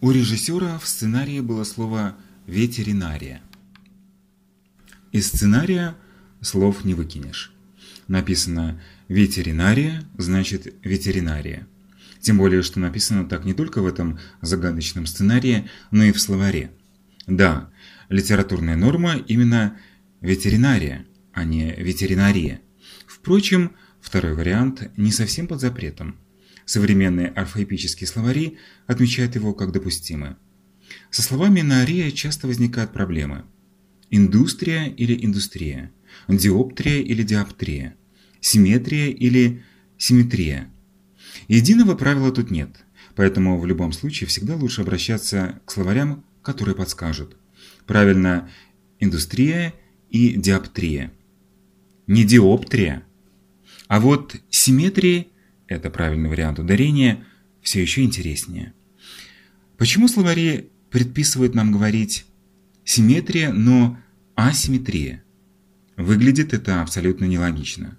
У режиссера в сценарии было слово «ветеринария». Из сценария слов не выкинешь. Написано «ветеринария» значит «ветеринария». Тем более, что написано так не только в этом загадочном сценарии, но и в словаре. Да, литературная норма именно ветеринария, а не ветеринария. Впрочем, второй вариант не совсем под запретом. Современные орфоэпические словари отмечают его как допустимый. Со словами «нария» часто возникают проблемы. Индустрия или индустрия, диоптрия или диоптрия, симметрия или симметрия. Единого правила тут нет, поэтому в любом случае всегда лучше обращаться к словарям, которые подскажут. Правильно, индустрия и диоптрия. Не диоптрия. А вот симметрии, это правильный вариант ударения, все еще интереснее. Почему словари предписывают нам говорить симметрия, но асимметрия? Выглядит это абсолютно нелогично.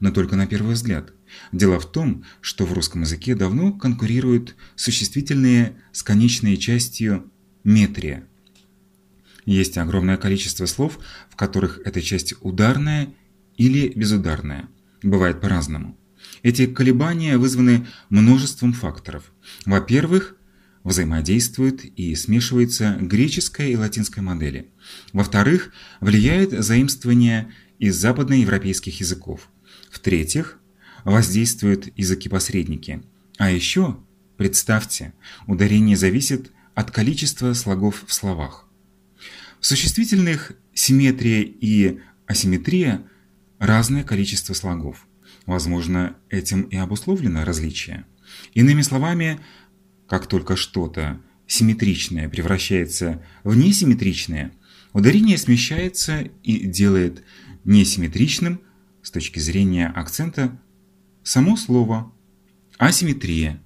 Но только на первый взгляд. Дело в том, что в русском языке давно конкурируют существительные с конечной частью метрия. Есть огромное количество слов, в которых эта часть ударная или безударная. Бывает по-разному. Эти колебания вызваны множеством факторов. Во-первых, взаимодействуют и смешиваются греческая и латинская модели. Во-вторых, влияет заимствование из западноевропейских языков. В-третьих, воздействуют языки-посредники. А еще, представьте, ударение зависит от количества слогов в словах. В существительных симметрия и асимметрия – разное количество слогов. Возможно, этим и обусловлено различие. Иными словами, как только что-то симметричное превращается в несимметричное, ударение смещается и делает несимметричным с точки зрения акцента само слово асимметрия